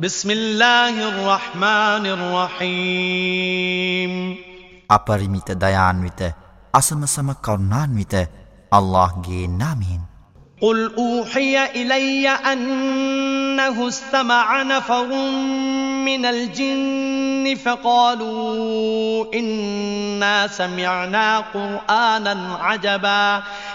بسم الله الرحمن الرحيم. أبرميت ديان ويت أسم سم كرنان ويت الله جي نامين قل أوحي إلي أنه استمع نفر من الجن فقالوا إنا سمعنا قرآنا عجباً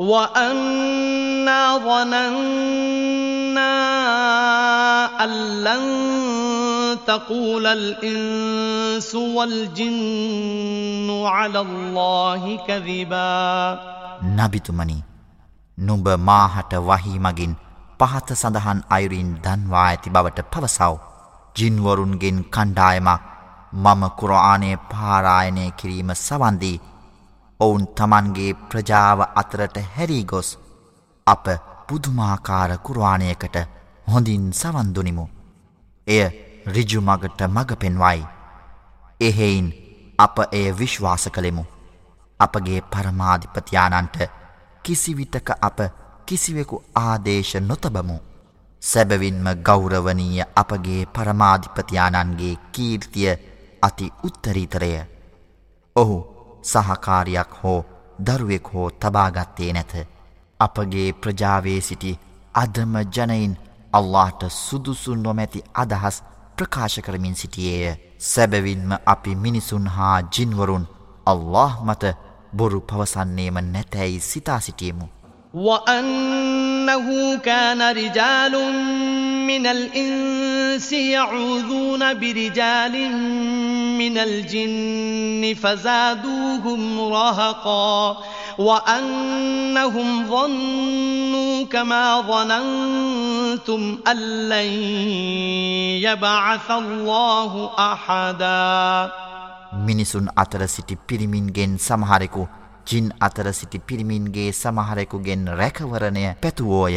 وأنا ظننا أن لن تقول الإنس والجن على الله كذبا නබිතුමනි නුඹ මාහට වහී මගින් පහත සඳහන් අයුරින් දන්වා ඇති බවට පවසව්. ජින්වරුන්ගෙන් කණ්ඩායමක් මම කුරආනය පාරායනය කිරීම සවන්දී ඔවුන් තමන්ගේ ප්‍රජාව අතරට හැරී ගොස් අප පුදුමාකාර කුරවාණයකට හොඳින් සවන්දුනිමු. එය රිජුමගට මඟ පෙන්වයි. එහෙයින් අප එය විශ්වාස කළෙමු. අපගේ පරමාධිපතියානන්ට කිසිවිටක අප කිසිවෙකු ආදේශ නොතබමු. සැබවින්ම ගෞරවනීය අපගේ පරමාධිපතියානන්ගේ කීර්තිය අති උත්තරීතරය. ඔහු සහකාරියක් හෝ දරුවෙක් හෝ තබාගත්තේ නැත. අපගේ ප්‍රජාවේ සිටි අදම ජනයින් අල්لهට සුදුසු නොමැති අදහස් ප්‍රකාශ කරමින් සිටියේය. සැබවින්ම අපි මිනිසුන් හා ජින්වරුන් අල්له මත බොරු පවසන්නේම නැතැයි සිතා සිටියමු. وأن وأنه كان رجال من الإنس يعوذون برجال من الجن فزادوهم رهقا وأنهم ظنوا كما ظننتم أن لن يبعث الله أحدا මිනිසුන් අතර සිටි පිරිමින්ගෙන් සමහරෙකු ජින් අතර සිටි පිරිමින්ගේ සමහරෙකුගෙන් රැකවරණය පැතුවෝය.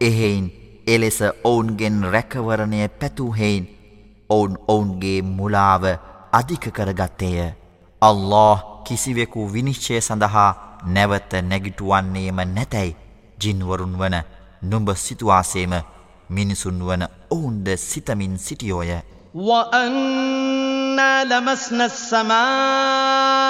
එහෙයින් එලෙස ඔවුන්ගෙන් රැකවරණය පැතුහෙයින් ඔවුන් ඔවුන්ගේ මුලාව අධික කරගත්තේය. අල්له කිසිවෙකු විනිශ්චය සඳහා නැවත නැගිටුවන්නේම නැතැයි ජින්වරුන් වන නුඹ සිතුවාසේම මිනිසුන් වන ඔවුන්ද සිතමින් සිටියෝය. වන්න ලමස්න සමා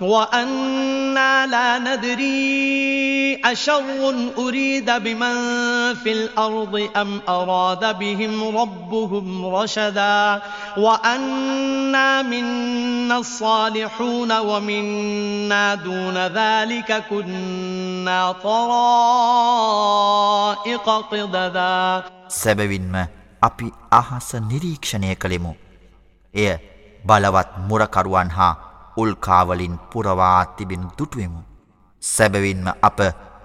وأنا لا ندري أشر أريد بمن في الأرض أم أراد بهم ربهم رشدا وأنا منا الصالحون ومنا دون ذلك كنا طرائق قددا සැබවින්ම අපි අහස නිරීක්ෂණය කළෙමු. එය බලවත් මුරකරුවන් හා උල්කාවලින් පුරවා තිබෙන දුටුවමු. සැබවින්ම අප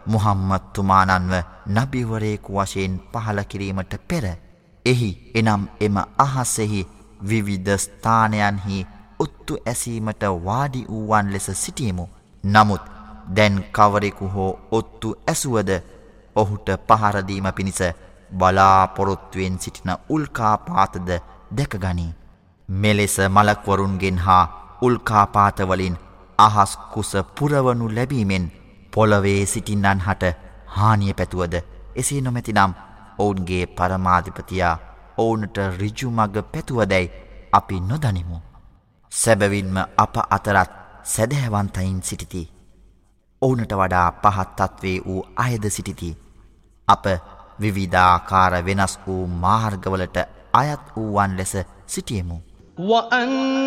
මුහම්මත්තුමානන්ව නබිවරයෙකු වශයෙන් පහල කිරීමට පෙර එහි එනම් එම අහස්සෙහි විවිධ ස්ථානයන්හි ඔත්තු ඇසීමට වාඩි වූවන් ලෙස සිටියමු. නමුත් දැන් කවරෙකු හෝ ඔත්තු ඇසුවද ඔහුට පහරදීම පිණිස බලාපොරොත්තුවෙන් සිටින උල්කාපාතද දැකගනී. මෙලෙස මලක්වරුන්ගෙන් හා උල්කාපාතවලින් අහස් කුස පුරවනු ලැබීමෙන් පොළවේ සිටින්නන් හට හානිය පැතුවද එසේ නොමැති නම් ඔවුන්ගේ පරමාධිපතියා ඔවුනට රිජුමග පැතුවදැයි අපි නොදනිමු. සැබවින්ම අප අතරත් සැදැහැවන්තයින් සිටිති. ඔවුනට වඩා පහත්තත්වේ වූ අයද සිටිති. අප විවිධාකාර වෙනස් වූ මාර්ගවලට අයත් වූවන් ලෙස සිටියමු. وأن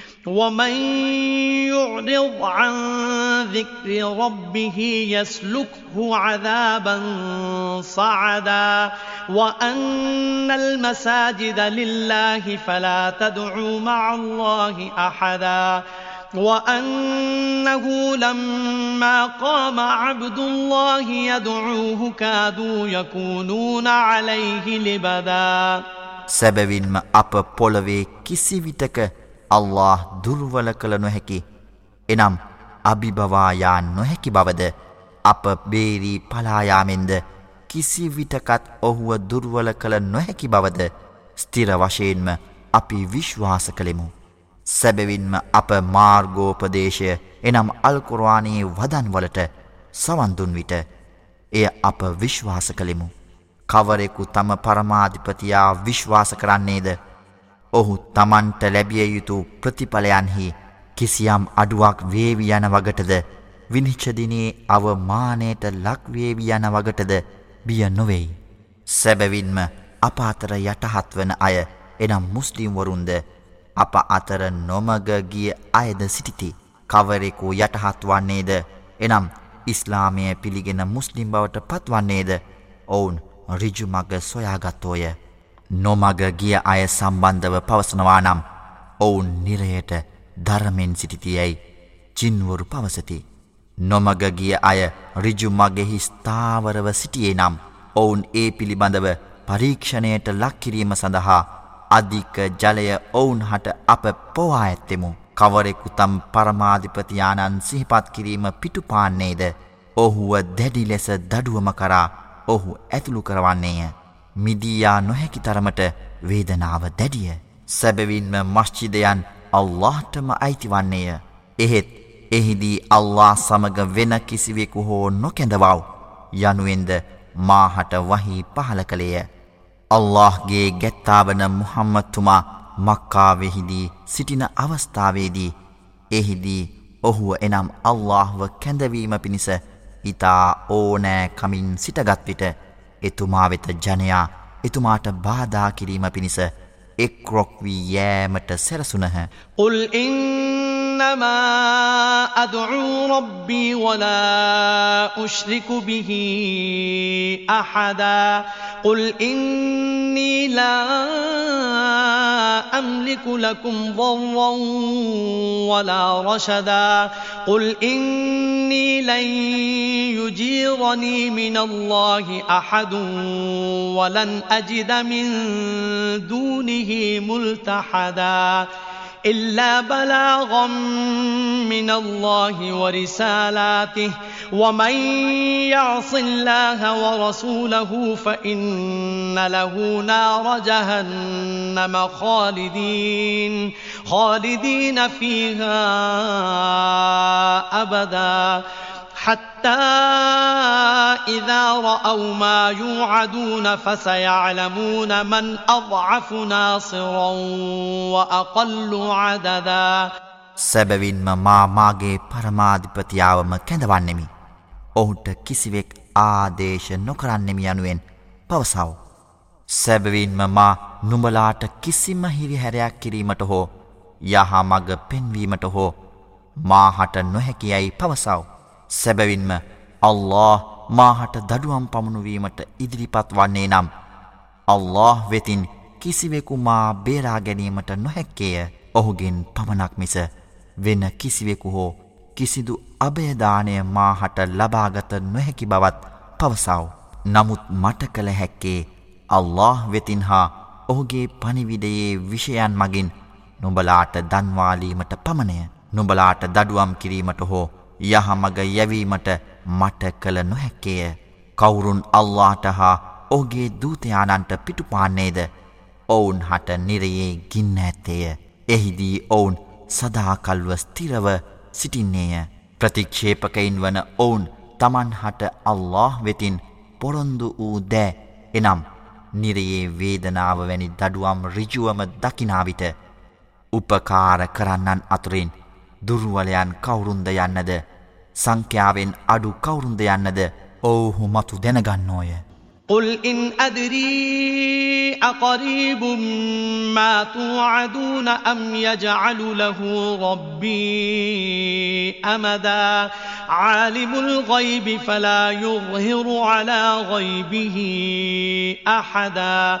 ومن يعرض عن ذكر ربه يسلكه عذابا صعدا وأن المساجد لله فلا تدعوا مع الله أحدا وأنه لما قام عبد الله يدعوه كادوا يكونون عليه لبدا සැබවින්ම අප පොළවේ කිසිවිටක අල්له දුර්වල කළ නොහැකි එනම් අභිභවායා නොහැකි බවද අප බේරී පලායාමෙන්ද කිසි විටකත් ඔහුව දුර්වල කළ නොහැකි බවද ස්තිර වශයෙන්ම අපි විශ්වාස කළෙමු. සැබවින්ම අප මාර්ගෝපදේශය එනම් අල්කුරවානයේ වදන්වලට සවන්දුන් විට එය අප විශ්වාස කළෙමු. කවරෙකු තම පරමාධිපතියා විශ්වාස කරන්නේද ඔහු තමන්ට ලැබිය යුතු ප්‍රතිඵලයන්හි කිසියම් අඩුවක් වේවි යන වගටද විනිච්චදිනේ අවමානයට ලක්වේවි යන වගටද බිය නොවෙයි. සැබැවින්ම අප අතර යටහත් වන අය එනම් මුස්ලිම්වරුන්ද අප අතර නොමග ගිය අයද සිටිති. කවරෙකු යටහත් වන්නේද එනම් ඉස්ලාමය පිළිගෙන මුස්ලිම් බවට පත්වන්නේද ඔවුන් රිජුමග සොයාගත්තෝය. නොමග ගිය අය සම්බන්ධව පවසනවා නම් ඔවුන් නිරයට ධරමෙන් සිටිතියැයි චින්වරු පවසති. නොමග ගිය අය රිජු මගෙහි ස්ථාවරව සිටියේ නම් ඔවුන් ඒ පිළිබඳව පරීක්ෂණයට ලක්කිරීම සඳහා අධික ජලය ඔවුන් හට අප පොවා ඇත්තෙමු. කවරෙකු තම් පරමාධිපතියානන් සිහිපත් කිරීම පිටුපාන්නේද ඔහුව දැඩි ලෙස දඩුවම කරා ඔහු ඇතුළු කරවන්නේය. මිදීයා නොහැකි තරමට වේදනාව දැඩිය. සැබවින්ම මස්්චිදයන් අල්لهටම අයිතිවන්නේය එහෙත් එහිදී අල්له සමග වෙන කිසිවෙකු හෝ නොකැඳවව්. යනුවෙන්ද මාහට වහි පහල කළේය. අල්لهගේ ගැත්තාවන මුහම්මත්තුමා මක්කාවෙහිදී සිටින අවස්ථාවේදී එහිදී ඔහුව එනම් අල්لهව කැඳවීම පිණිස ඉතා ඕනෑ කමින් සිටගත්විට එතුමා වෙත ජනයා එතුමාට බාධා කිරීම පිණිස එක්රොක් වී යෑමට සැරසුනහ. "උල් ඉන්නම අදුඋ රබ්බි වලා උෂ්රිකු බිහි අහදා. උල් ඉන්නී ලා أملك لكم ضرا ولا رشدا. قل إني لن يجيرني من الله أحد ولن أجد من دونه ملتحدا. إلا بلاغا من الله ورسالاته. ومن يعص الله ورسوله فإن له نار جهنم خالدين. خالدين فيها أبدا. حتى إذا رأوا ما يوعدون فسيعلمون من أضعف ناصرا وأقل عددا සැබවින්ම මා මාගේ පරමාධිපතියාවම කැඳවන්නෙමි. ඔහුට කිසිවෙක් ආදේශ නොකරන්නෙමි යනුවෙන් පවසව. සැබවින්ම මා නුඹලාට කිසිම හිරිහැරයක් කිරීමට හෝ යහ මග පෙන්වීමට හෝ මාහට නොහැකියයි පවසව. සැබැවින්ම අල්له මාහට දඩුවම් පමුණුවීමට ඉදිරිපත් වන්නේ නම් අල්له වෙතින් කිසිවෙකු මා බේරාගැනීමට නොහැක්කේය ඔහුගෙන් පමණක් මිස වෙන කිසිවෙකු හෝ කිසිදු අභයදානය මාහට ලබාගත නොහැකි බවත් පවසාව. නමුත් මට කළ හැක්කේ අල්له වෙතින් හා ඔහුගේ පනිවිඩයේ විෂයන් මගින් නොබලාට දන්වාලීමට පමණය නොබලාට දඩුවම් කිරීමට හෝ යහමග යැවීමට මට කළ නොහැක්කේය කවුරුන් අල්ලාට හා ඕගේ දූතයානන්ට පිටුපාන්නේද? ඔවුන් හට නිරයේ ගින්න ඇත්තේය. එහිදී ඔවුන් සදාකල්ව ස්තිරව සිටින්නේය. ප්‍රතික්ෂේපකයින් වන ඔවුන් තමන් හට අල්له වෙතින් පොරොන්දු වූ දෑ. එනම් නිරයේ වේදනාව වැනි දඩුවම් රිජුවම දකිනාවිට උපකාර කරන්නන් අතුරින් දුර්වලයන් කවුරුන්ද යන්නද සංඛ්‍යාවෙන් අඩු කවුරුන්ද යන්නද ඔවුහු මතු දැනගන්නෝය. قل إن أدري أقريب ما توعدون أم يجعل له ربي أمدا عالم الغيب فلا يظهر على غيبه أحدا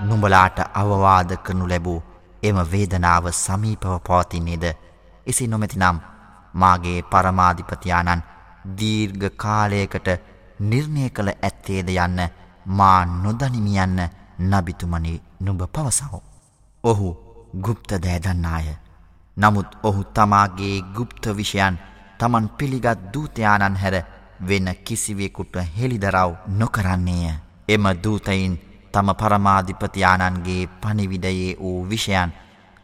නුඹලාට අවවාද කරනු ලැබූ එම වේදනාව සමීපව පවතින්නේද එසි නොමැතිනම් මාගේ පරමාධිපතියානන් දීර්ඝ කාලයකට නිර්ණය කළ ඇත්තේද යන්න මා නොදනිමියන්න නබිතුමනි නුඹ පවසහෝ. ඔහු ගුප්ත දෑදන්නාය. නමුත් ඔහු තමාගේ ගුප්ත විෂයන් තමන් පිළිගත් දූතයානන් හැර වෙන කිසිවෙකුට හෙළිදරව් නොකරන්නේය. එම දූතයින් තම පරමාධිපතියානන්ගේ පනිවිඩයේ වූ විෂයන්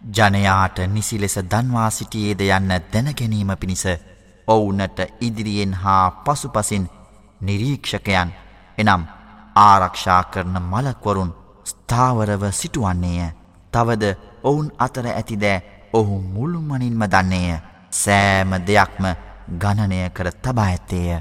ජනයාට නිසි ලෙස දන්වා සිටියේද යන්න දැනගැනීම පිණිස ඔවුනට ඉදිරියෙන් හා පසුපසින් නිරීක්ෂකයන් එනම් ආරක්ෂා කරන මලක්වරුන් ස්ථාවරව සිටුවන්නේය. තවද ඔවුන් අතර ඇතිදෑ ඔහු මුළුමනින්ම දන්නේය. සෑම දෙයක්ම ගණනය කර තබා ඇත්තේය.